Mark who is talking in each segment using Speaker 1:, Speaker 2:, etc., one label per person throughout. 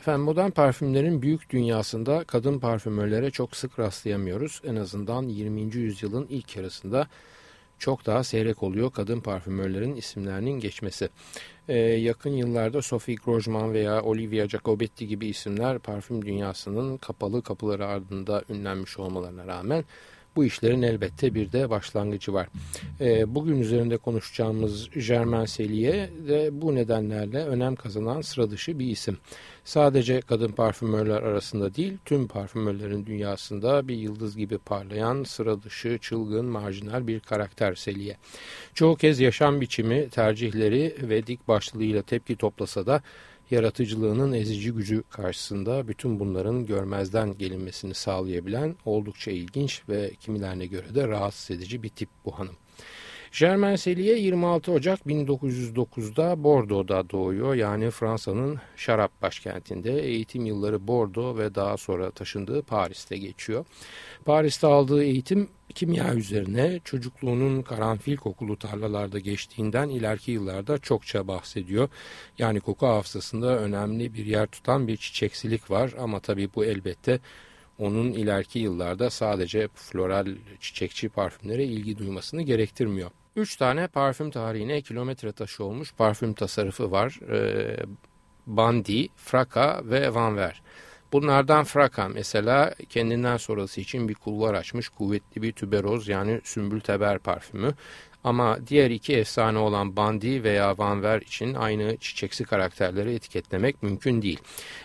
Speaker 1: Efendim modern parfümlerin büyük dünyasında kadın parfümörlere çok sık rastlayamıyoruz. En azından 20. yüzyılın ilk yarısında çok daha seyrek oluyor kadın parfümörlerin isimlerinin geçmesi. Ee, yakın yıllarda Sophie Grosjean veya Olivia Jacobetti gibi isimler parfüm dünyasının kapalı kapıları ardında ünlenmiş olmalarına rağmen bu işlerin elbette bir de başlangıcı var. E, bugün üzerinde konuşacağımız Germain Cellier de bu nedenlerle önem kazanan sıra dışı bir isim. Sadece kadın parfümörler arasında değil tüm parfümörlerin dünyasında bir yıldız gibi parlayan sıra dışı, çılgın, marjinal bir karakter Cellier. Çoğu kez yaşam biçimi, tercihleri ve dik başlılığıyla tepki toplasa da yaratıcılığının ezici gücü karşısında bütün bunların görmezden gelinmesini sağlayabilen oldukça ilginç ve kimilerine göre de rahatsız edici bir tip bu hanım. Germain Cellier 26 Ocak 1909'da Bordeaux'da doğuyor. Yani Fransa'nın şarap başkentinde. Eğitim yılları Bordeaux ve daha sonra taşındığı Paris'te geçiyor. Paris'te aldığı eğitim kimya üzerine çocukluğunun karanfil kokulu tarlalarda geçtiğinden ileriki yıllarda çokça bahsediyor. Yani koku hafızasında önemli bir yer tutan bir çiçeksilik var ama tabii bu elbette onun ileriki yıllarda sadece floral çiçekçi parfümlere ilgi duymasını gerektirmiyor. Üç tane parfüm tarihine kilometre taşı olmuş parfüm tasarrufu var. Ee, Bandi, Fraka ve Van Ver. Bunlardan Fraka mesela kendinden sonrası için bir kulvar açmış kuvvetli bir tüberoz yani sümbül teber parfümü. Ama diğer iki efsane olan Bandi veya Van Ver için aynı çiçeksi karakterleri etiketlemek mümkün değil.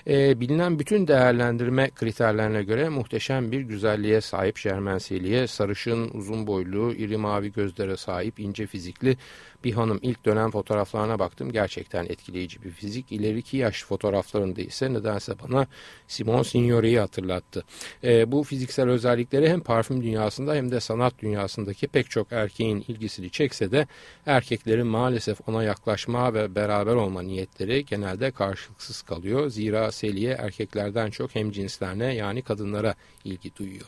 Speaker 1: E, bilinen bütün değerlendirme kriterlerine göre muhteşem bir güzelliğe sahip Şermenseli'ye sarışın, uzun boylu, iri mavi gözlere sahip, ince fizikli bir hanım. İlk dönem fotoğraflarına baktım. Gerçekten etkileyici bir fizik. İleriki yaş fotoğraflarında ise nedense bana Simon Signori'yi hatırlattı. E, bu fiziksel özellikleri hem parfüm dünyasında hem de sanat dünyasındaki pek çok erkeğin ilgisini çekse de erkeklerin maalesef ona yaklaşma ve beraber olma niyetleri genelde karşılıksız kalıyor. Zira Seliye erkeklerden çok hem cinslerine yani kadınlara ilgi duyuyor.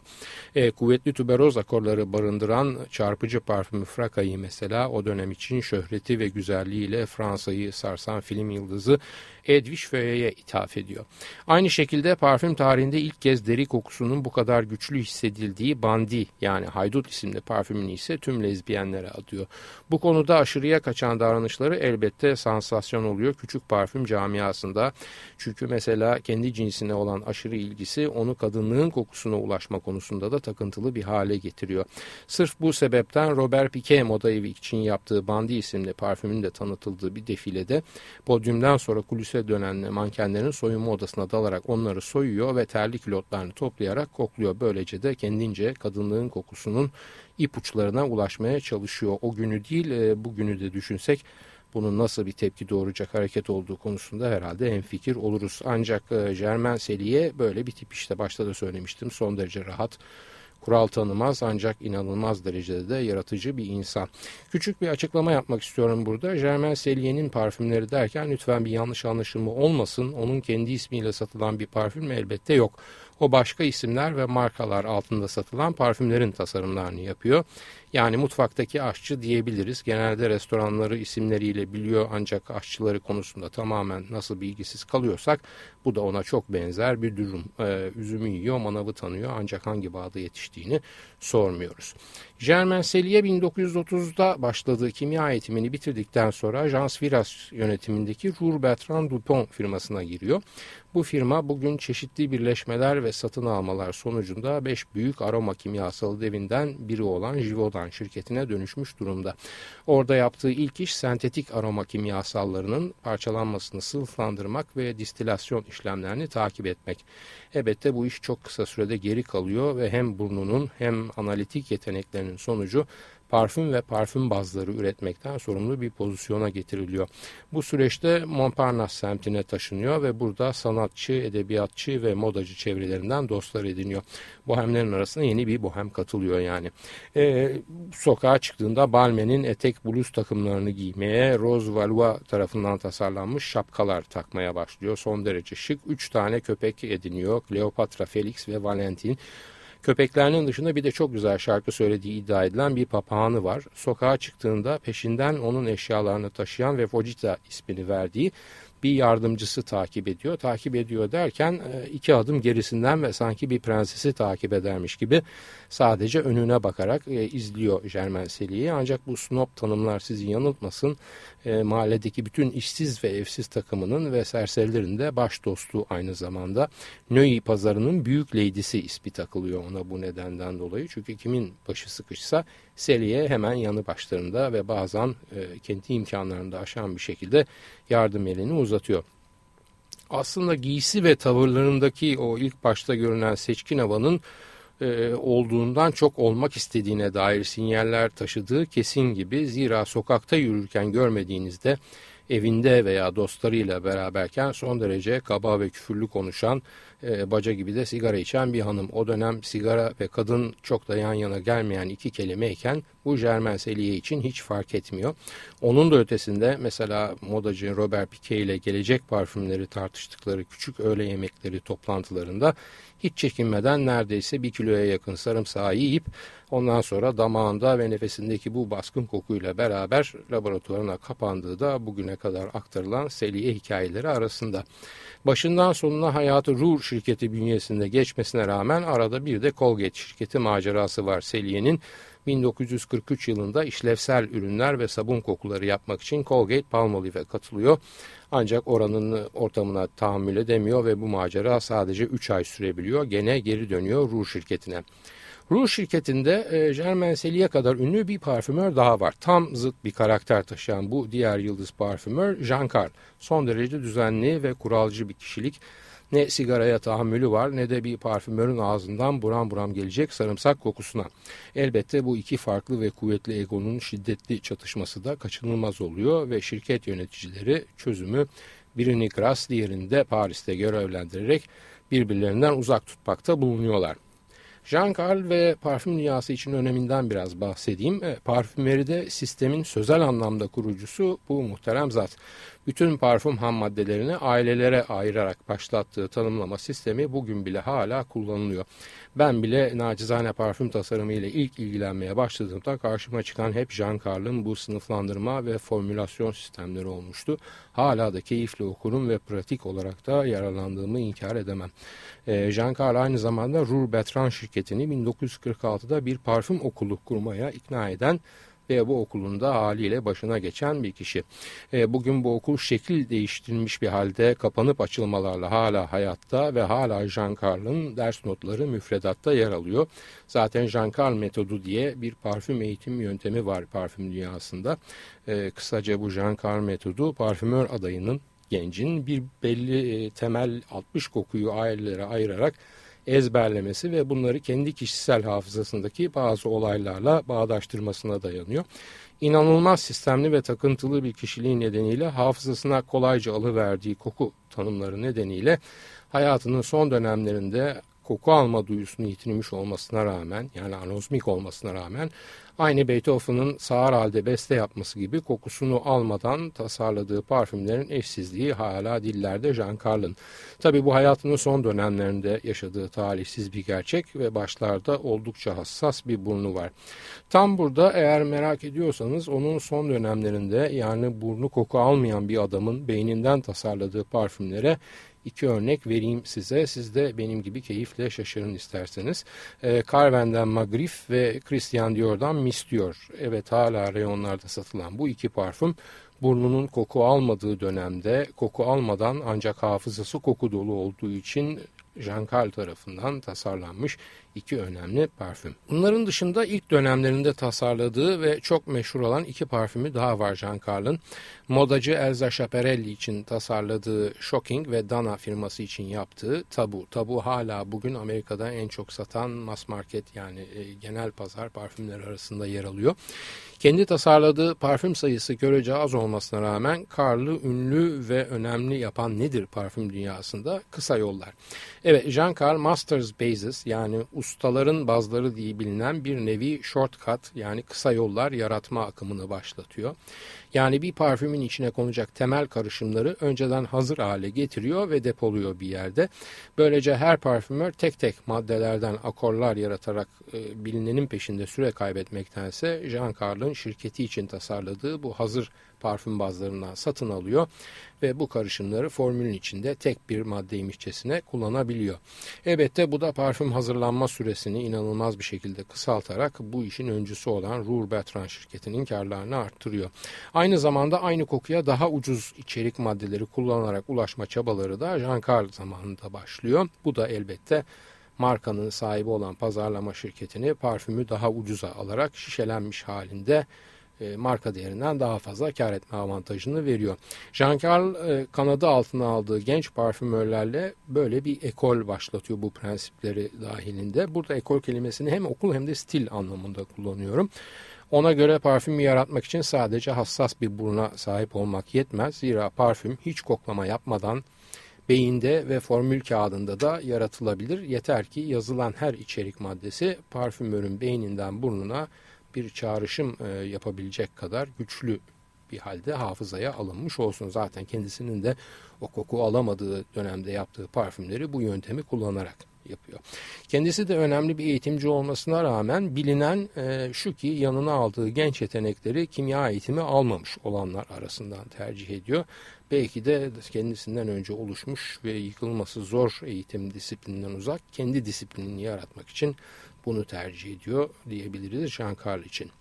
Speaker 1: E, kuvvetli tuberoz akorları barındıran çarpıcı parfümü Fraka'yı mesela o dönem için şöhreti ve güzelliğiyle Fransa'yı sarsan film yıldızı Edwige Feuille'ye ithaf ediyor. Aynı şekilde parfüm tarihinde ilk kez deri kokusunun bu kadar güçlü hissedildiği Bandi yani Haydut isimli parfümünü ise tüm lezbiyenlere adıyor. Bu konuda aşırıya kaçan davranışları elbette sansasyon oluyor küçük parfüm camiasında. Çünkü mesela kendi cinsine olan aşırı ilgisi onu kadınlığın kokusuna ulaşma konusunda da takıntılı bir hale getiriyor. Sırf bu sebepten Robert Piquet moda evi için yaptığı Bandi isimli parfümün de tanıtıldığı bir defilede podyumdan sonra kulis otobüse dönen mankenlerin soyunma odasına dalarak onları soyuyor ve terli kilotlarını toplayarak kokluyor. Böylece de kendince kadınlığın kokusunun ipuçlarına ulaşmaya çalışıyor. O günü değil e, bugünü de düşünsek bunun nasıl bir tepki doğuracak hareket olduğu konusunda herhalde hemfikir oluruz. Ancak e, Germain Seliye böyle bir tip işte başta da söylemiştim son derece rahat kural tanımaz ancak inanılmaz derecede de yaratıcı bir insan. Küçük bir açıklama yapmak istiyorum burada. Germain Cellier'in parfümleri derken lütfen bir yanlış anlaşılma olmasın. Onun kendi ismiyle satılan bir parfüm elbette yok. O başka isimler ve markalar altında satılan parfümlerin tasarımlarını yapıyor. Yani mutfaktaki aşçı diyebiliriz. Genelde restoranları isimleriyle biliyor ancak aşçıları konusunda tamamen nasıl bilgisiz kalıyorsak bu da ona çok benzer bir durum. Ee, üzümü yiyor, manavı tanıyor ancak hangi bağda yetiştiğini sormuyoruz. Germain Cellier 1930'da başladığı kimya eğitimini bitirdikten sonra Jean Viras yönetimindeki Roux Bertrand Dupont firmasına giriyor. Bu firma bugün çeşitli birleşmeler ve satın almalar sonucunda 5 büyük aroma kimyasalı devinden biri olan Givaudan şirketine dönüşmüş durumda. Orada yaptığı ilk iş sentetik aroma kimyasallarının parçalanmasını sınıflandırmak ve distilasyon işlemlerini takip etmek. Elbette bu iş çok kısa sürede geri kalıyor ve hem burnunun hem analitik yeteneklerinin sonucu parfüm ve parfüm bazları üretmekten sorumlu bir pozisyona getiriliyor. Bu süreçte Montparnasse semtine taşınıyor ve burada sanatçı, edebiyatçı ve modacı çevrelerinden dostlar ediniyor. Bohemlerin arasına yeni bir bohem katılıyor yani. E, sokağa çıktığında Balmain'in etek bluz takımlarını giymeye, Rose Valois tarafından tasarlanmış şapkalar takmaya başlıyor. Son derece şık. Üç tane köpek ediniyor. Kleopatra, Felix ve Valentin. Köpeklerinin dışında bir de çok güzel şarkı söylediği iddia edilen bir papağanı var. Sokağa çıktığında peşinden onun eşyalarını taşıyan ve Fojita ismini verdiği bir yardımcısı takip ediyor. Takip ediyor derken e, iki adım gerisinden ve sanki bir prensesi takip edermiş gibi sadece önüne bakarak e, izliyor Jermen Seli'yi. Ancak bu snob tanımlar sizi yanıltmasın. E, mahalledeki bütün işsiz ve evsiz takımının ve serserilerin de baş dostu aynı zamanda. Nöyi pazarının büyük leydisi ismi takılıyor ona bu nedenden dolayı. Çünkü kimin başı sıkışsa Seli'ye hemen yanı başlarında ve bazen e, kendi imkanlarını da aşan bir şekilde yardım elini uzatıyor. Aslında giysi ve tavırlarındaki o ilk başta görünen seçkin havanın e, olduğundan çok olmak istediğine dair sinyaller taşıdığı kesin gibi. Zira sokakta yürürken görmediğinizde evinde veya dostlarıyla beraberken son derece kaba ve küfürlü konuşan, e, baca gibi de sigara içen bir hanım. O dönem sigara ve kadın çok da yan yana gelmeyen iki kelimeyken bu Germain Seliye için hiç fark etmiyor. Onun da ötesinde mesela modacı Robert Piquet ile gelecek parfümleri tartıştıkları küçük öğle yemekleri toplantılarında hiç çekinmeden neredeyse bir kiloya yakın sarımsağı yiyip ondan sonra damağında ve nefesindeki bu baskın kokuyla beraber laboratuvarına kapandığı da bugüne kadar aktarılan Seliye hikayeleri arasında. Başından sonuna hayatı Ruhr şirketi bünyesinde geçmesine rağmen arada bir de Colgate şirketi macerası var Seliye'nin. 1943 yılında işlevsel ürünler ve sabun kokuları yapmak için Colgate Palmolive'e katılıyor. Ancak oranın ortamına tahammül edemiyor ve bu macera sadece 3 ay sürebiliyor. Gene geri dönüyor Ruhr şirketine. Ruh şirketinde e, Germain Selye kadar ünlü bir parfümör daha var. Tam zıt bir karakter taşıyan bu diğer yıldız parfümör Jean Carl. Son derece düzenli ve kuralcı bir kişilik. Ne sigaraya tahammülü var ne de bir parfümörün ağzından buram buram gelecek sarımsak kokusuna. Elbette bu iki farklı ve kuvvetli egonun şiddetli çatışması da kaçınılmaz oluyor ve şirket yöneticileri çözümü birini Gras diğerini de Paris'te görevlendirerek birbirlerinden uzak tutmakta bulunuyorlar. Jean Carl ve parfüm dünyası için öneminden biraz bahsedeyim. E, parfümeride sistemin sözel anlamda kurucusu bu muhterem zat bütün parfüm ham maddelerini ailelere ayırarak başlattığı tanımlama sistemi bugün bile hala kullanılıyor. Ben bile nacizane parfüm tasarımı ile ilk ilgilenmeye başladığımda karşıma çıkan hep Jean Carl'ın bu sınıflandırma ve formülasyon sistemleri olmuştu. Hala da keyifle okurum ve pratik olarak da yararlandığımı inkar edemem. Ee, Jean Carl aynı zamanda Ruhr Bertrand şirketini 1946'da bir parfüm okulu kurmaya ikna eden ve bu okulun da haliyle başına geçen bir kişi. E, bugün bu okul şekil değiştirilmiş bir halde kapanıp açılmalarla hala hayatta ve hala Jean Carl'ın ders notları müfredatta yer alıyor. Zaten Jean Carl metodu diye bir parfüm eğitim yöntemi var parfüm dünyasında. E, kısaca bu Jean Carl metodu parfümör adayının gencin bir belli e, temel 60 kokuyu ailelere ayırarak ezberlemesi ve bunları kendi kişisel hafızasındaki bazı olaylarla bağdaştırmasına dayanıyor. İnanılmaz sistemli ve takıntılı bir kişiliği nedeniyle hafızasına kolayca alıverdiği koku tanımları nedeniyle hayatının son dönemlerinde koku alma duyusunu yitirmiş olmasına rağmen yani anozmik olmasına rağmen aynı Beethoven'ın sağır halde beste yapması gibi kokusunu almadan tasarladığı parfümlerin eşsizliği hala dillerde Jean Carl'ın. Tabi bu hayatının son dönemlerinde yaşadığı talihsiz bir gerçek ve başlarda oldukça hassas bir burnu var. Tam burada eğer merak ediyorsanız onun son dönemlerinde yani burnu koku almayan bir adamın beyninden tasarladığı parfümlere iki örnek vereyim size. Siz de benim gibi keyifle şaşırın isterseniz. E, Carven'den Magrif ve Christian Dior'dan Miss. Evet hala reyonlarda satılan bu iki parfüm burnunun koku almadığı dönemde koku almadan ancak hafızası koku dolu olduğu için Jean Carl tarafından tasarlanmış iki önemli parfüm. Bunların dışında ilk dönemlerinde tasarladığı ve çok meşhur olan iki parfümü daha var Jean Carl'ın. Modacı Elza Schiaparelli için tasarladığı Shocking ve Dana firması için yaptığı Tabu. Tabu hala bugün Amerika'da en çok satan mass market yani e, genel pazar parfümler arasında yer alıyor. Kendi tasarladığı parfüm sayısı görece az olmasına rağmen Carl'ı ünlü ve önemli yapan nedir parfüm dünyasında? Kısa yollar. Evet Jean Carl Masters Bases yani ustaların bazları diye bilinen bir nevi shortcut yani kısa yollar yaratma akımını başlatıyor. Yani bir parfümün içine konacak temel karışımları önceden hazır hale getiriyor ve depoluyor bir yerde. Böylece her parfümör tek tek maddelerden akorlar yaratarak e, bilinenin peşinde süre kaybetmektense Jean Carl'ın şirketi için tasarladığı bu hazır parfüm bazlarından satın alıyor ve bu karışımları formülün içinde tek bir maddeymişçesine kullanabiliyor. Elbette bu da parfüm hazırlanma süresini inanılmaz bir şekilde kısaltarak bu işin öncüsü olan Ruhr Bertrand şirketinin karlarını arttırıyor. Aynı zamanda aynı kokuya daha ucuz içerik maddeleri kullanarak ulaşma çabaları da Jean Carl zamanında başlıyor. Bu da elbette markanın sahibi olan pazarlama şirketini parfümü daha ucuza alarak şişelenmiş halinde e, marka değerinden daha fazla kar etme avantajını veriyor. Jean Carl e, kanadı altına aldığı genç parfümörlerle böyle bir ekol başlatıyor bu prensipleri dahilinde. Burada ekol kelimesini hem okul hem de stil anlamında kullanıyorum. Ona göre parfümü yaratmak için sadece hassas bir buruna sahip olmak yetmez. Zira parfüm hiç koklama yapmadan beyinde ve formül kağıdında da yaratılabilir. Yeter ki yazılan her içerik maddesi parfümörün beyninden burnuna bir çağrışım e, yapabilecek kadar güçlü bir halde hafızaya alınmış olsun. Zaten kendisinin de o koku alamadığı dönemde yaptığı parfümleri bu yöntemi kullanarak yapıyor. Kendisi de önemli bir eğitimci olmasına rağmen bilinen e, şu ki yanına aldığı genç yetenekleri kimya eğitimi almamış olanlar arasından tercih ediyor. Belki de kendisinden önce oluşmuş ve yıkılması zor eğitim disiplininden uzak kendi disiplinini yaratmak için bunu tercih ediyor diyebiliriz Jean Carl için.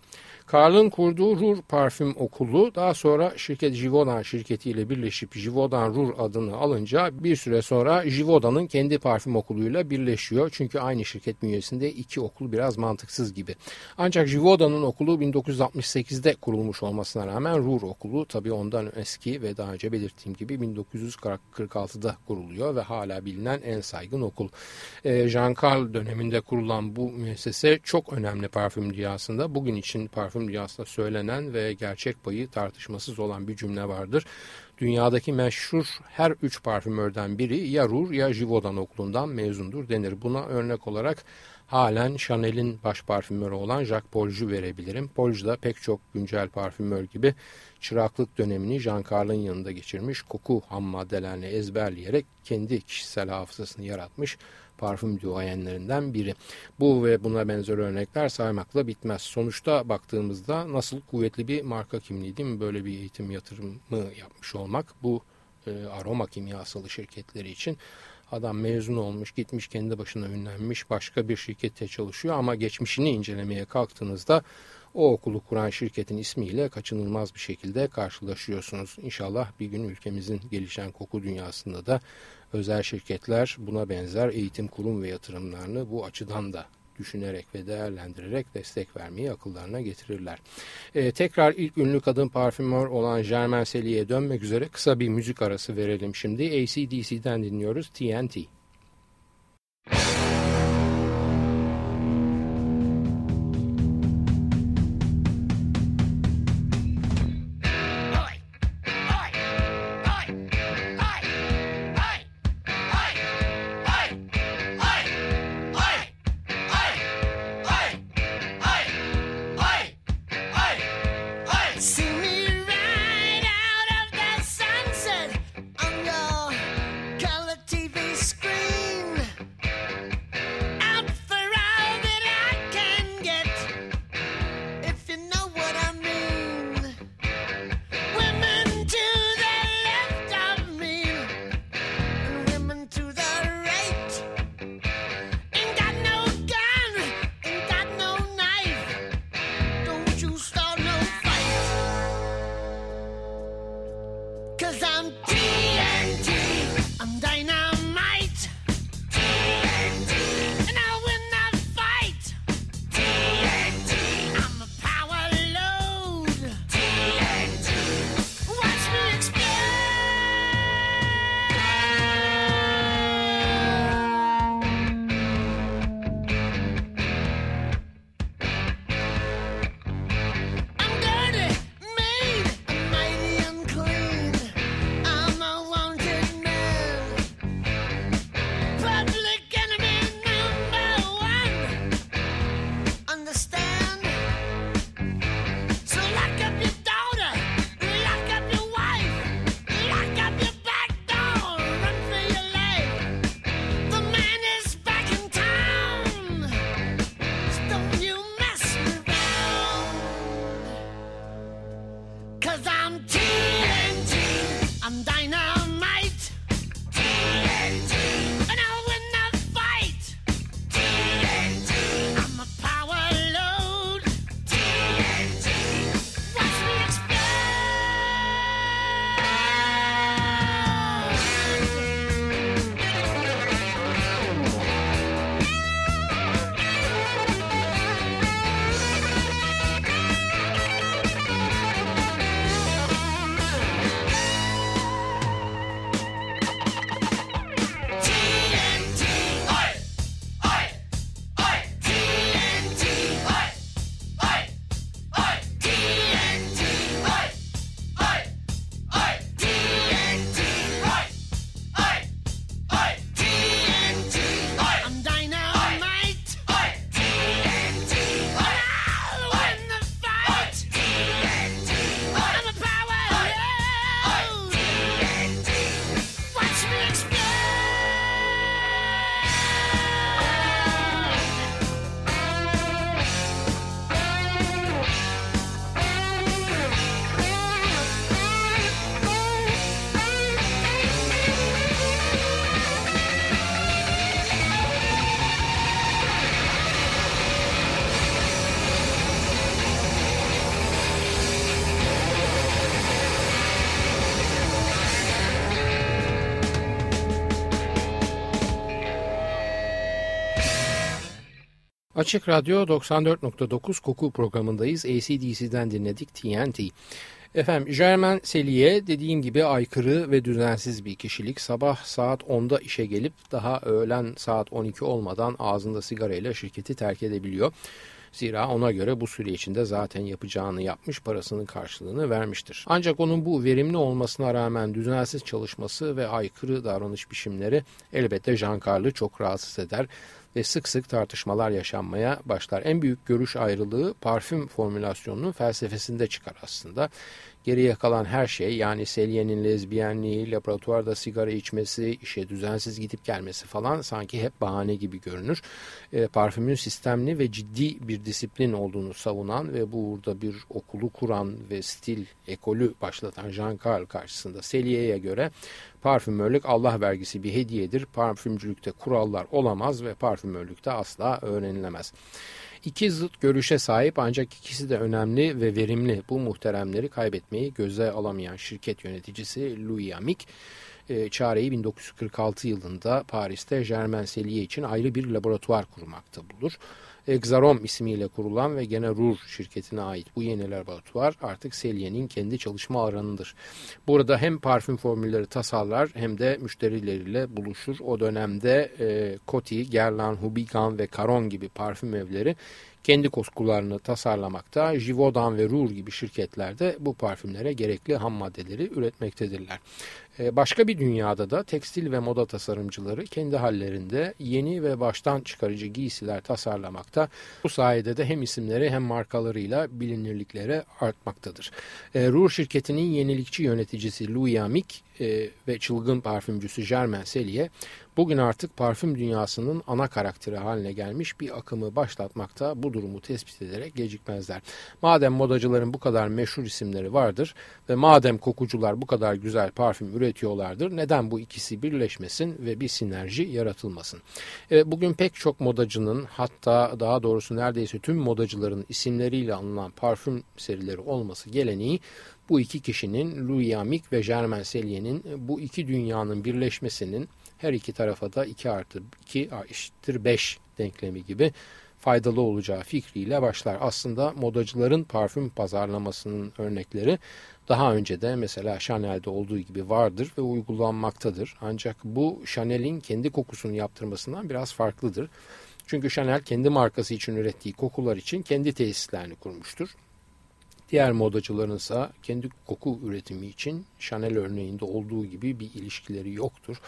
Speaker 1: Carl'ın kurduğu Rur Parfüm Okulu daha sonra şirket Givaudan şirketiyle birleşip Givaudan Rur adını alınca bir süre sonra Givaudan'ın kendi parfüm okuluyla birleşiyor. Çünkü aynı şirket bünyesinde iki okul biraz mantıksız gibi. Ancak Givaudan'ın okulu 1968'de kurulmuş olmasına rağmen Rur okulu tabii ondan eski ve daha önce belirttiğim gibi 1946'da kuruluyor ve hala bilinen en saygın okul. Ee, Jean Carl döneminde kurulan bu müessese çok önemli parfüm dünyasında. Bugün için parfüm parfüm dünyasında söylenen ve gerçek payı tartışmasız olan bir cümle vardır. Dünyadaki meşhur her üç parfümörden biri ya Rur ya Givaudan okulundan mezundur denir. Buna örnek olarak halen Chanel'in baş parfümörü olan Jacques Polju verebilirim. Polju da pek çok güncel parfümör gibi çıraklık dönemini Jean Carl'ın yanında geçirmiş, koku ham maddelerini ezberleyerek kendi kişisel hafızasını yaratmış parfüm duayenlerinden biri. Bu ve buna benzer örnekler saymakla bitmez. Sonuçta baktığımızda nasıl kuvvetli bir marka kimliği değil mi? Böyle bir eğitim yatırımı yapmış olmak bu e, aroma kimyasalı şirketleri için Adam mezun olmuş, gitmiş kendi başına ünlenmiş, başka bir şirkette çalışıyor ama geçmişini incelemeye kalktığınızda o okulu kuran şirketin ismiyle kaçınılmaz bir şekilde karşılaşıyorsunuz. İnşallah bir gün ülkemizin gelişen koku dünyasında da özel şirketler buna benzer eğitim kurum ve yatırımlarını bu açıdan da düşünerek ve değerlendirerek destek vermeyi akıllarına getirirler. Ee, tekrar ilk ünlü kadın parfümör olan Germaine Selye'ye dönmek üzere kısa bir müzik arası verelim şimdi. ACDC'den dinliyoruz TNT. See Açık Radyo 94.9 Koku programındayız. ACDC'den dinledik TNT. Efendim Germain Selye dediğim gibi aykırı ve düzensiz bir kişilik. Sabah saat 10'da işe gelip daha öğlen saat 12 olmadan ağzında sigarayla şirketi terk edebiliyor. Zira ona göre bu süre içinde zaten yapacağını yapmış parasının karşılığını vermiştir. Ancak onun bu verimli olmasına rağmen düzensiz çalışması ve aykırı davranış biçimleri elbette Jean Carl'ı çok rahatsız eder ve sık sık tartışmalar yaşanmaya başlar. En büyük görüş ayrılığı parfüm formülasyonunun felsefesinde çıkar aslında. Geriye kalan her şey yani Selye'nin lezbiyenliği, laboratuvarda sigara içmesi, işe düzensiz gidip gelmesi falan sanki hep bahane gibi görünür. E, parfümün sistemli ve ciddi bir disiplin olduğunu savunan ve burada bir okulu kuran ve stil ekolü başlatan Jean Carl karşısında Selye'ye göre parfümörlük Allah vergisi bir hediyedir. Parfümcülükte kurallar olamaz ve parfümörlükte asla öğrenilemez. İki zıt görüşe sahip ancak ikisi de önemli ve verimli bu muhteremleri kaybetmeyi göze alamayan şirket yöneticisi Louis Amick e, çareyi 1946 yılında Paris'te Germain Sellier için ayrı bir laboratuvar kurmakta bulur. Exarom ismiyle kurulan ve gene Rur şirketine ait bu yeni laboratuvar artık Selye'nin kendi çalışma alanıdır. Burada hem parfüm formülleri tasarlar hem de müşterileriyle buluşur. O dönemde e, Coty, Guerlain, Hubigan ve Caron gibi parfüm evleri kendi koskularını tasarlamakta, Givaudan ve Rur gibi şirketlerde bu parfümlere gerekli ham maddeleri üretmektedirler. Ee, başka bir dünyada da tekstil ve moda tasarımcıları kendi hallerinde yeni ve baştan çıkarıcı giysiler tasarlamakta. Bu sayede de hem isimleri hem markalarıyla bilinirlikleri artmaktadır. E, Rur şirketinin yenilikçi yöneticisi Louis Amick e, ve çılgın parfümcüsü Germain Selye bugün artık parfüm dünyasının ana karakteri haline gelmiş bir akımı başlatmakta bu durumu tespit ederek gecikmezler. Madem modacıların bu kadar meşhur isimleri vardır ve madem kokucular bu kadar güzel parfüm üretiyorlardır neden bu ikisi birleşmesin ve bir sinerji yaratılmasın? E, bugün pek çok modacının hatta daha doğrusu neredeyse tüm modacıların isimleriyle anılan parfüm serileri olması geleneği bu iki kişinin Louis Amick ve Germain Sellier'in bu iki dünyanın birleşmesinin her iki tarafa da 2 artı 2 eşittir 5 denklemi gibi faydalı olacağı fikriyle başlar. Aslında modacıların parfüm pazarlamasının örnekleri daha önce de mesela Chanel'de olduğu gibi vardır ve uygulanmaktadır. Ancak bu Chanel'in kendi kokusunu yaptırmasından biraz farklıdır. Çünkü Chanel kendi markası için ürettiği kokular için kendi tesislerini kurmuştur. Diğer modacıların ise kendi koku üretimi için Chanel örneğinde olduğu gibi bir ilişkileri yoktur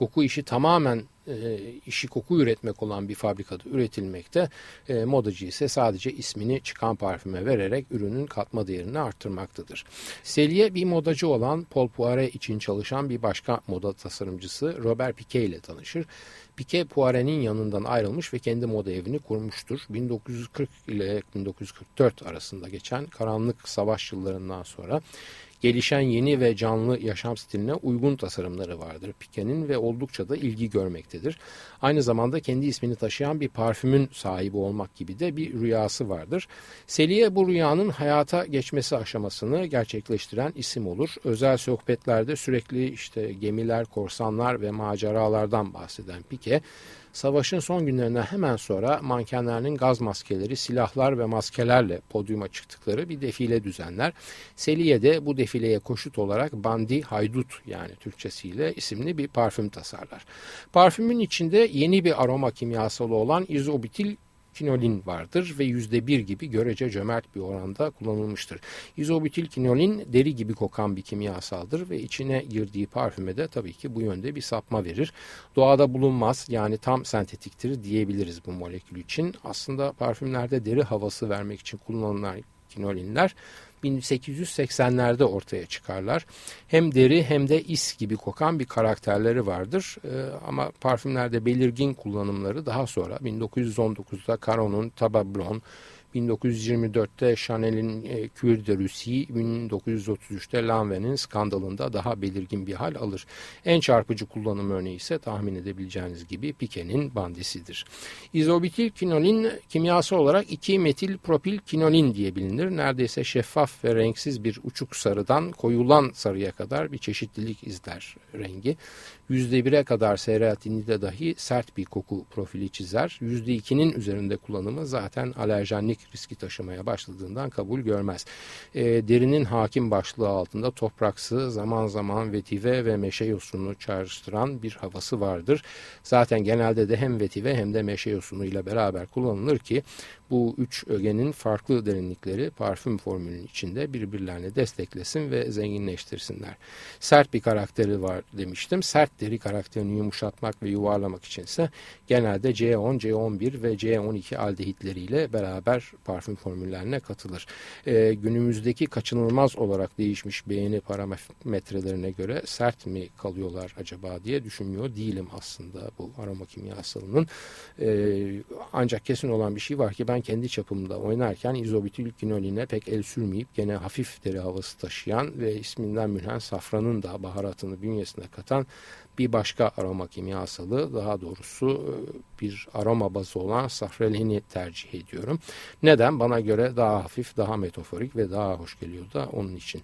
Speaker 1: koku işi tamamen e, işi koku üretmek olan bir fabrikada üretilmekte. E, modacı ise sadece ismini çıkan parfüme vererek ürünün katma değerini arttırmaktadır. Selye bir modacı olan Paul Poiret için çalışan bir başka moda tasarımcısı Robert Piquet ile tanışır. Piquet Poiret'in yanından ayrılmış ve kendi moda evini kurmuştur. 1940 ile 1944 arasında geçen karanlık savaş yıllarından sonra gelişen yeni ve canlı yaşam stiline uygun tasarımları vardır Piquet'in ve oldukça da ilgi görmektedir. Aynı zamanda kendi ismini taşıyan bir parfümün sahibi olmak gibi de bir rüyası vardır. Seliye bu rüyanın hayata geçmesi aşamasını gerçekleştiren isim olur. Özel sohbetlerde sürekli işte gemiler, korsanlar ve maceralardan bahseden Piquet Savaşın son günlerinden hemen sonra mankenlerinin gaz maskeleri, silahlar ve maskelerle podyuma çıktıkları bir defile düzenler. Seliye de bu defileye koşut olarak Bandi Haydut yani Türkçesiyle isimli bir parfüm tasarlar. Parfümün içinde yeni bir aroma kimyasalı olan izobutil kinolin vardır ve yüzde bir gibi görece cömert bir oranda kullanılmıştır. İzobutilkinolin deri gibi kokan bir kimyasaldır ve içine girdiği parfüme de tabii ki bu yönde bir sapma verir. Doğada bulunmaz yani tam sentetiktir diyebiliriz bu molekül için. Aslında parfümlerde deri havası vermek için kullanılan kinolinler 1880'lerde ortaya çıkarlar. Hem deri hem de is gibi kokan bir karakterleri vardır. Ee, ama parfümlerde belirgin kullanımları daha sonra 1919'da Caron'un Tabablon, 1924'te Chanel'in e, Cuir de Russie, 1933'te Lanvin'in skandalında daha belirgin bir hal alır. En çarpıcı kullanım örneği ise tahmin edebileceğiniz gibi Piquet'in bandisidir. İzobitil kinolin kimyası olarak 2 metil propil kinolin diye bilinir. Neredeyse şeffaf ve renksiz bir uçuk sarıdan koyulan sarıya kadar bir çeşitlilik izler rengi. %1'e kadar seyahatinide dahi sert bir koku profili çizer. %2'nin üzerinde kullanımı zaten alerjenlik riski taşımaya başladığından kabul görmez. E, derinin hakim başlığı altında topraksı, zaman zaman vetive ve meşe yosunu çağrıştıran bir havası vardır. Zaten genelde de hem vetive hem de meşe yosunu ile beraber kullanılır ki bu üç ögenin farklı derinlikleri parfüm formülünün içinde birbirlerini desteklesin ve zenginleştirsinler. Sert bir karakteri var demiştim. Sert deri karakterini yumuşatmak ve yuvarlamak içinse genelde C10, C11 ve C12 aldehitleriyle beraber parfüm formüllerine katılır. Ee, günümüzdeki kaçınılmaz olarak değişmiş beğeni parametrelerine göre sert mi kalıyorlar acaba diye düşünmüyor değilim aslında bu aroma kimyasalının. Ee, ancak kesin olan bir şey var ki ben ben kendi çapımda oynarken izobutil kinoline pek el sürmeyip gene hafif deri havası taşıyan ve isminden mülhen safranın da baharatını bünyesine katan bir başka aroma kimyasalı daha doğrusu e, bir aroma bazı olan safralini tercih ediyorum. Neden? Bana göre daha hafif, daha metaforik ve daha hoş geliyor da onun için.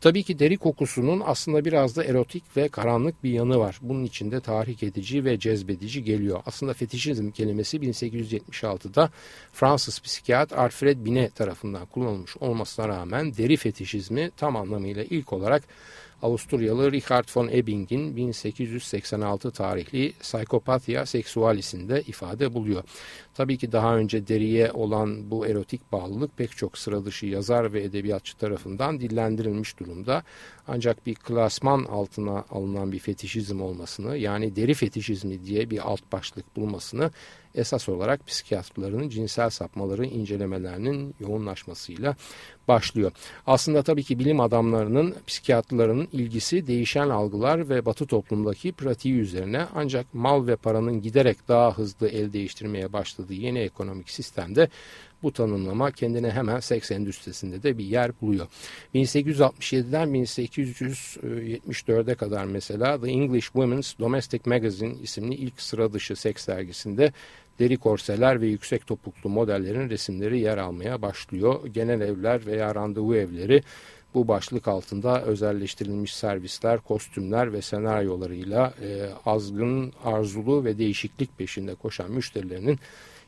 Speaker 1: Tabii ki deri kokusunun aslında biraz da erotik ve karanlık bir yanı var. Bunun içinde tahrik edici ve cezbedici geliyor. Aslında fetişizm kelimesi 1876'da Fransız psikiyat Alfred Binet tarafından kullanılmış olmasına rağmen deri fetişizmi tam anlamıyla ilk olarak Avusturyalı Richard von Ebbing'in 1886 tarihli Psychopathia Sexualis'inde ifade buluyor. Tabii ki daha önce deriye olan bu erotik bağlılık pek çok sıra dışı yazar ve edebiyatçı tarafından dillendirilmiş durumda. Ancak bir klasman altına alınan bir fetişizm olmasını yani deri fetişizmi diye bir alt başlık bulmasını esas olarak psikiyatrların cinsel sapmaları incelemelerinin yoğunlaşmasıyla başlıyor. Aslında tabii ki bilim adamlarının, psikiyatrlarının ilgisi değişen algılar ve batı toplumdaki pratiği üzerine ancak mal ve paranın giderek daha hızlı el değiştirmeye başladığı yeni ekonomik sistemde bu tanımlama kendine hemen seks endüstrisinde de bir yer buluyor. 1867'den 1874'e kadar mesela The English Women's Domestic Magazine isimli ilk sıra dışı seks dergisinde deri korseler ve yüksek topuklu modellerin resimleri yer almaya başlıyor. Genel evler veya randevu evleri bu başlık altında özelleştirilmiş servisler, kostümler ve senaryolarıyla e, azgın, arzulu ve değişiklik peşinde koşan müşterilerinin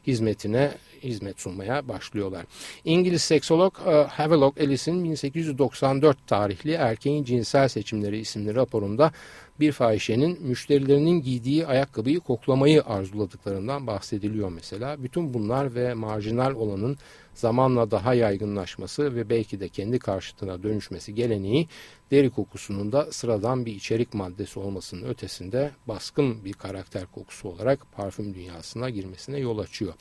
Speaker 1: hizmetine hizmet sunmaya başlıyorlar. İngiliz seksolog e, Havelock Ellis'in 1894 tarihli Erkeğin Cinsel Seçimleri isimli raporunda bir fahişenin müşterilerinin giydiği ayakkabıyı koklamayı arzuladıklarından bahsediliyor mesela. Bütün bunlar ve marjinal olanın zamanla daha yaygınlaşması ve belki de kendi karşıtına dönüşmesi geleneği deri kokusunun da sıradan bir içerik maddesi olmasının ötesinde baskın bir karakter kokusu olarak parfüm dünyasına girmesine yol açıyor.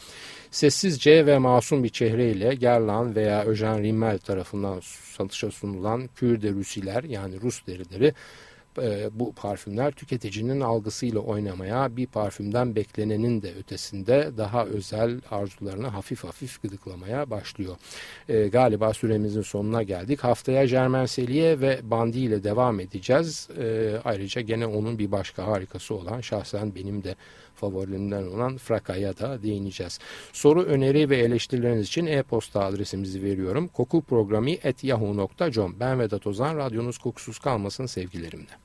Speaker 1: Sessizce ve masum bir çehreyle Gerlan veya Eugène Rimmel tarafından satışa sunulan Kür Rusiler yani Rus derileri e, bu parfümler tüketicinin algısıyla oynamaya bir parfümden beklenenin de ötesinde daha özel arzularını hafif hafif gıdıklamaya başlıyor. E, galiba süremizin sonuna geldik. Haftaya Germain Selye ve Bandi ile devam edeceğiz. E, ayrıca gene onun bir başka harikası olan şahsen benim de favorilerimden olan Fraka'ya da değineceğiz. Soru, öneri ve eleştirileriniz için e-posta adresimizi veriyorum. Koku programı et yahoo.com. Ben Vedat Ozan, radyonuz kokusuz kalmasın sevgilerimle.